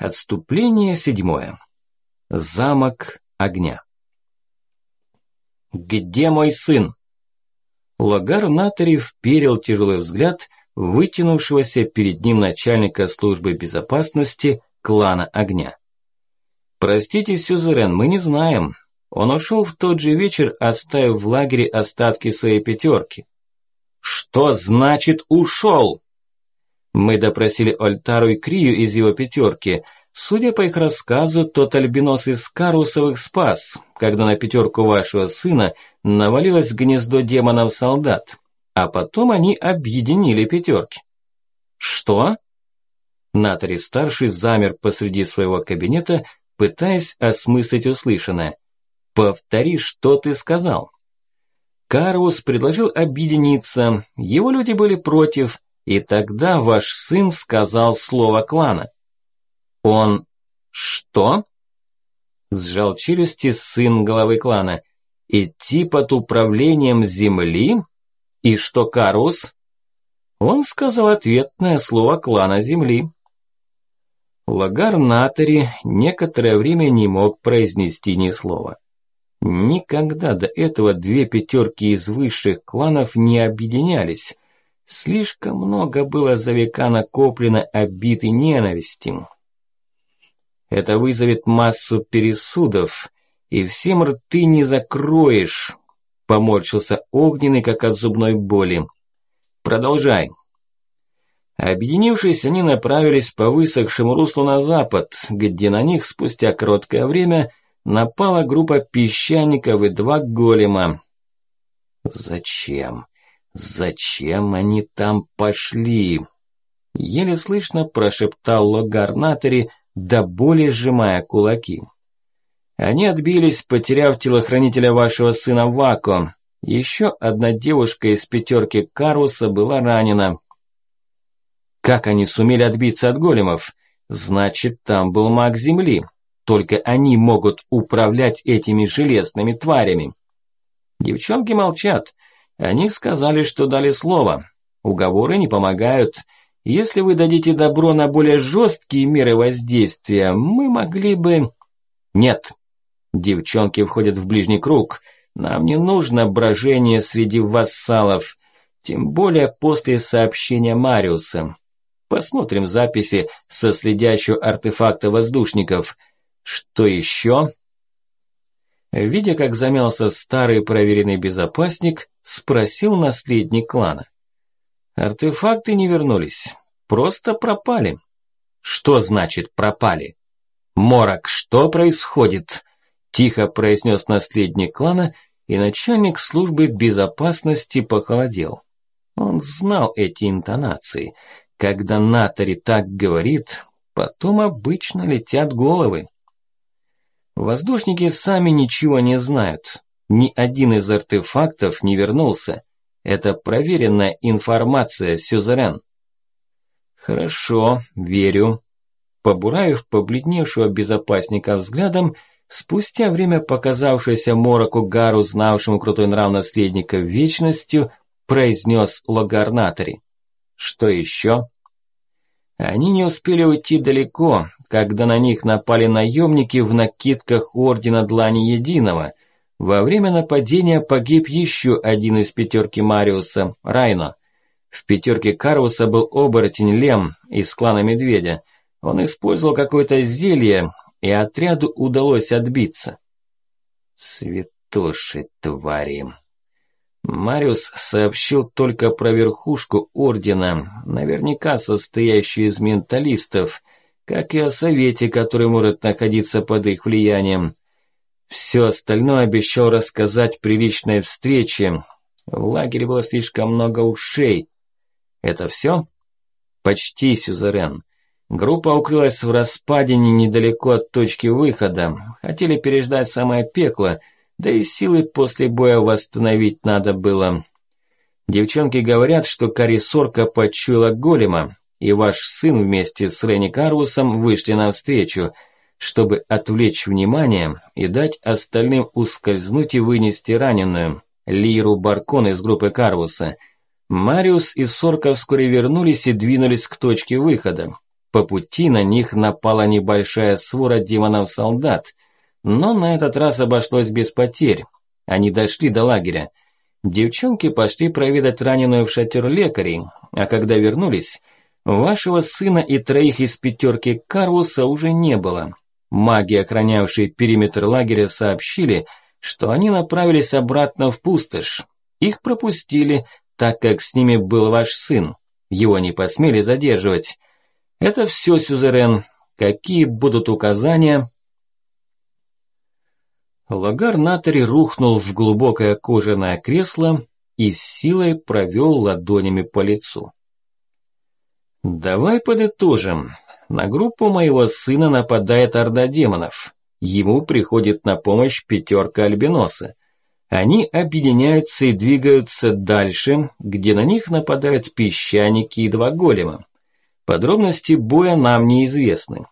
Отступление седьмое. Замок огня. «Где мой сын?» Лагар Натари вперил тяжелый взгляд вытянувшегося перед ним начальника службы безопасности клана огня. «Простите, Сюзерен, мы не знаем. Он ушел в тот же вечер, оставив в лагере остатки своей пятерки». «Что значит ушел?» Мы допросили Ольтару и Крию из его пятерки. Судя по их рассказу, тот альбинос из Карусовых спас, когда на пятерку вашего сына навалилось гнездо демонов-солдат. А потом они объединили пятерки. Что? Натари-старший замер посреди своего кабинета, пытаясь осмыслить услышанное. «Повтори, что ты сказал». Карус предложил объединиться, его люди были против, и тогда ваш сын сказал слово клана. Он... что? Сжал челюсти сын главы клана. Идти под управлением земли? И что Карус? Он сказал ответное слово клана земли. Лагар Натари некоторое время не мог произнести ни слова. Никогда до этого две пятерки из высших кланов не объединялись. Слишком много было за века накоплено обид и ненависти. Это вызовет массу пересудов, и всем рты не закроешь. Поморщился огненный, как от зубной боли. Продолжай. Объединившись, они направились по высохшему руслу на запад, где на них спустя короткое время напала группа песчаников и два голема. Зачем? Зачем они там пошли? Еле слышно прошептал Логар Натери, до боли сжимая кулаки. Они отбились, потеряв телохранителя вашего сына Вако. Еще одна девушка из пятерки Каруса была ранена. Как они сумели отбиться от големов? Значит, там был маг Земли. Только они могут управлять этими железными тварями. Девчонки молчат. Они сказали, что дали слово. Уговоры не помогают. Если вы дадите добро на более жесткие меры воздействия, мы могли бы... Нет. Девчонки входят в ближний круг. Нам не нужно брожение среди вассалов. Тем более после сообщения Мариуса. Посмотрим записи со следящего артефакта воздушников. Что еще? Видя, как замялся старый проверенный безопасник, спросил наследник клана. Артефакты не вернулись, просто пропали. Что значит пропали? Морок, что происходит? Тихо произнес наследник клана, и начальник службы безопасности похолодел. Он знал эти интонации. Когда Натари так говорит, потом обычно летят головы. Воздушники сами ничего не знают. Ни один из артефактов не вернулся. Это проверенная информация, Сюзерен. Хорошо, верю. Побуравив побледневшего безопасника взглядом, спустя время показавшийся Мороку Гару, знавшему крутой нрав наследника вечностью, произнес Логарнатори. Что еще? Они не успели уйти далеко, когда на них напали наемники в накидках Ордена Длани Единого. Во время нападения погиб еще один из пятерки Мариуса, Райно. В пятерке Каруса был оборотень Лем из клана Медведя. Он использовал какое-то зелье, и отряду удалось отбиться. Святоши твари. Мариус сообщил только про верхушку Ордена, наверняка состоящую из менталистов, как и о Совете, который может находиться под их влиянием. Все остальное обещал рассказать при личной встрече. В лагере было слишком много ушей. Это все? Почти, Сюзерен. Группа укрылась в распадине недалеко от точки выхода. Хотели переждать самое пекло – да и силы после боя восстановить надо было. Девчонки говорят, что Карисорка почуяла голема, и ваш сын вместе с Ренни Карусом вышли навстречу, чтобы отвлечь внимание и дать остальным ускользнуть и вынести раненую, Лиру Баркон из группы Карвуса. Мариус и Сорка вскоре вернулись и двинулись к точке выхода. По пути на них напала небольшая свора демонов-солдат, но на этот раз обошлось без потерь. Они дошли до лагеря. Девчонки пошли проведать раненую в шатер лекарей, а когда вернулись, вашего сына и троих из пятерки Карвуса уже не было. Маги, охранявшие периметр лагеря, сообщили, что они направились обратно в пустошь. Их пропустили, так как с ними был ваш сын. Его не посмели задерживать. Это все, Сюзерен. Какие будут указания? Лагар Натари рухнул в глубокое кожаное кресло и с силой провел ладонями по лицу. Давай подытожим. На группу моего сына нападает орда демонов. Ему приходит на помощь пятерка альбиноса. Они объединяются и двигаются дальше, где на них нападают песчаники и два голема. Подробности боя нам неизвестны.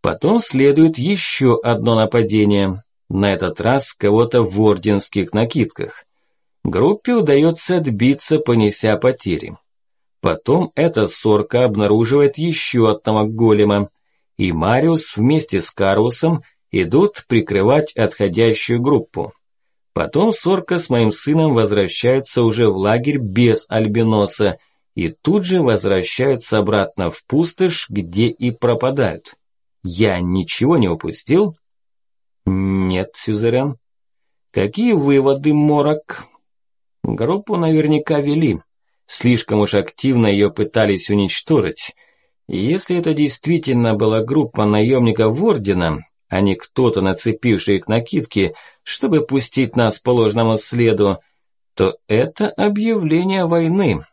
Потом следует еще одно нападение, на этот раз кого-то в орденских накидках. Группе удается отбиться, понеся потери. Потом эта сорка обнаруживает еще одного голема, и Мариус вместе с Карусом идут прикрывать отходящую группу. Потом Сорка с моим сыном возвращаются уже в лагерь без Альбиноса и тут же возвращаются обратно в пустошь, где и пропадают. Я ничего не упустил? Нет, Сюзерен. Какие выводы, Морок? Группу наверняка вели. Слишком уж активно ее пытались уничтожить. И если это действительно была группа наемников Ордена, а не кто-то, нацепивший их накидки, чтобы пустить нас по ложному следу, то это объявление войны.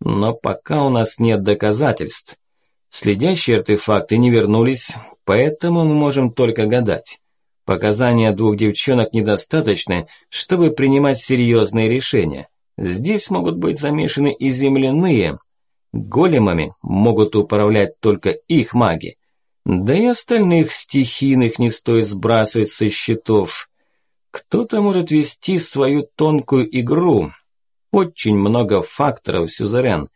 Но пока у нас нет доказательств. Следящие артефакты не вернулись, поэтому мы можем только гадать. Показания двух девчонок недостаточны, чтобы принимать серьезные решения. Здесь могут быть замешаны и земляные. Големами могут управлять только их маги. Да и остальных стихийных не стоит сбрасывать со счетов. Кто-то может вести свою тонкую игру. Очень много факторов, Сюзерен.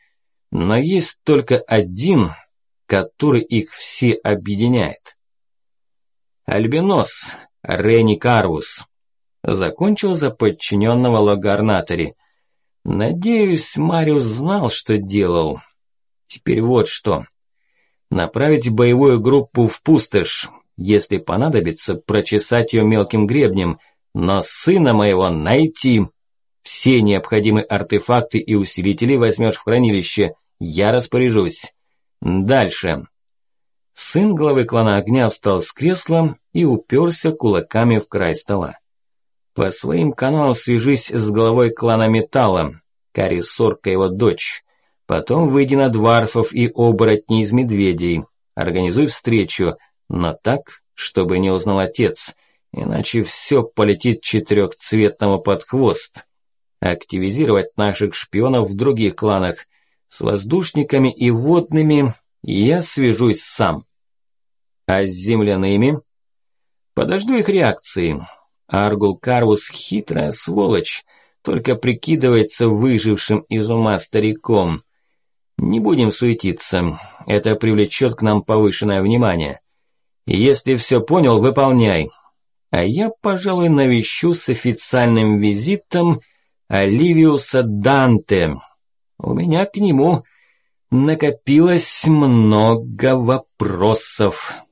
Но есть только один, который их все объединяет. Альбинос, Рени Карвус. Закончил за подчиненного Логарнатори. Надеюсь, Мариус знал, что делал. Теперь вот что. Направить боевую группу в пустошь. Если понадобится, прочесать ее мелким гребнем. Но сына моего найти. Все необходимые артефакты и усилители возьмешь в хранилище. Я распоряжусь. Дальше. Сын главы клана огня встал с кресла и уперся кулаками в край стола. По своим каналам свяжись с главой клана металла. Кари Сорка его дочь. Потом выйди на дварфов и оборотней из медведей. Организуй встречу, но так, чтобы не узнал отец, иначе все полетит четырехцветному под хвост. Активизировать наших шпионов в других кланах. С воздушниками и водными я свяжусь сам. А с земляными? Подожду их реакции. Аргул Карвус хитрая сволочь, только прикидывается выжившим из ума стариком. Не будем суетиться, это привлечет к нам повышенное внимание. Если все понял, выполняй. А я, пожалуй, навещу с официальным визитом Оливиуса Данте. У меня к нему накопилось много вопросов.